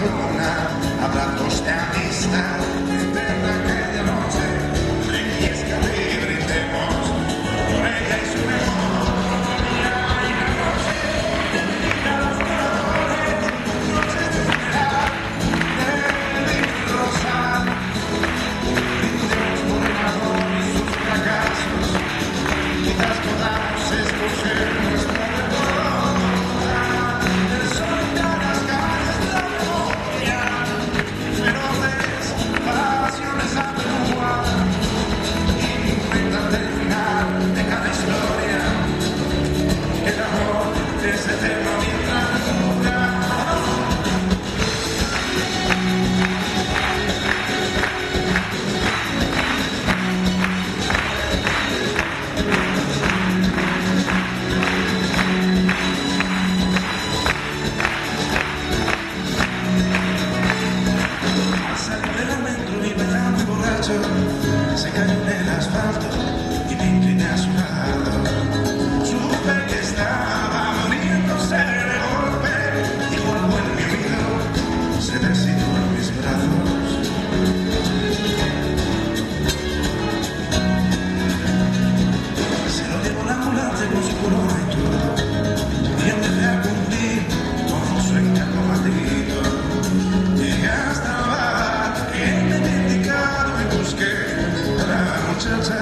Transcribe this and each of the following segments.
una bonitona hablamos de amistad borracho Se cayó en el asfalto muchacha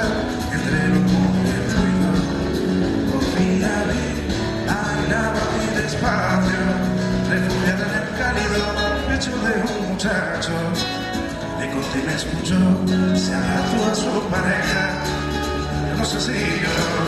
entre los humo y el ruido. Por fin la vi, bailaba muy despacio, refugiada en el cálido pecho de un muchacho. Le conté y me escuchó, se abrazó a su pareja, no sé si yo,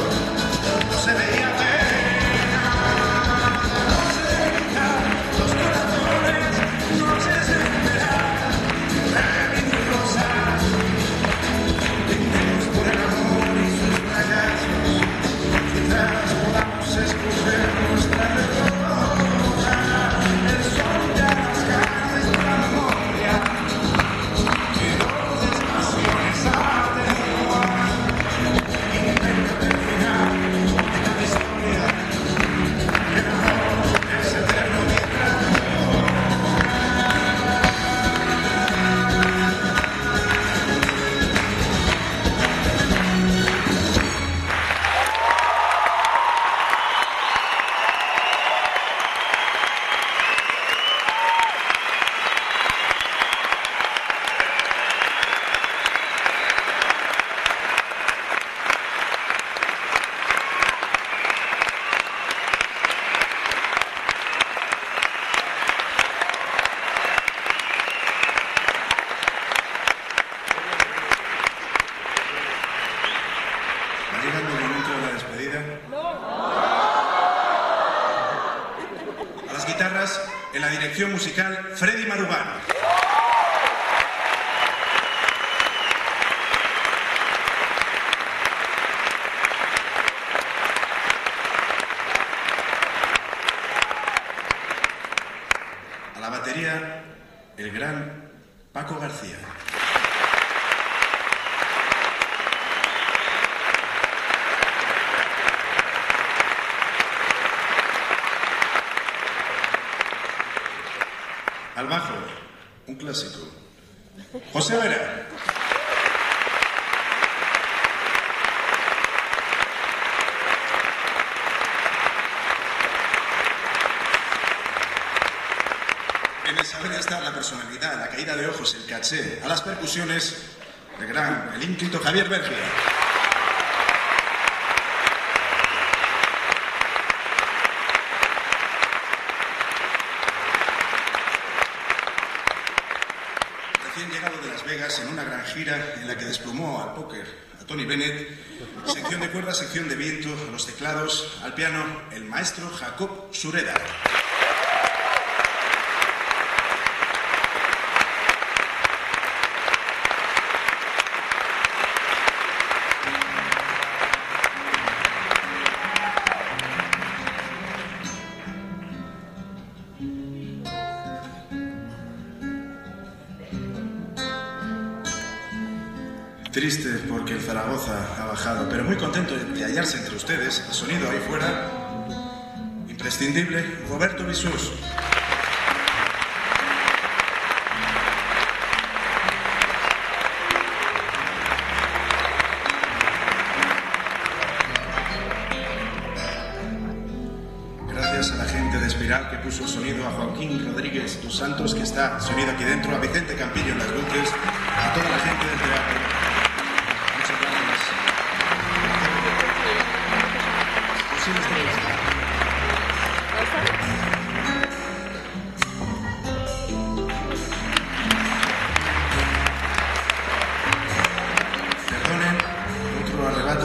las guitarras, en la dirección musical, Freddy Marugano. A la batería, el gran Paco García. Al bajo, un clásico. José Vera. En el saber está la personalidad, la caída de ojos, el caché. A las percusiones, el gran, el ínclito Javier Bergia. Recién llegado de Las Vegas en una gran gira en la que desplumó al póker a Tony Bennett, sección de cuerdas, sección de viento, a los teclados, al piano, el maestro Jacob Sureda. Triste porque el Zaragoza ha bajado, pero muy contento de hallarse entre ustedes. El sonido ahí fuera. Imprescindible. Roberto Bisús. Gracias a la gente de Espiral que puso el sonido, a Joaquín Rodríguez dos Santos que está sonido aquí dentro, a Vicente Campillo en las luces, a toda la gente del teatro.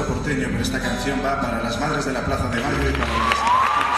Porteño, pero esta canción va para las madres de la Plaza de Mayo y para las...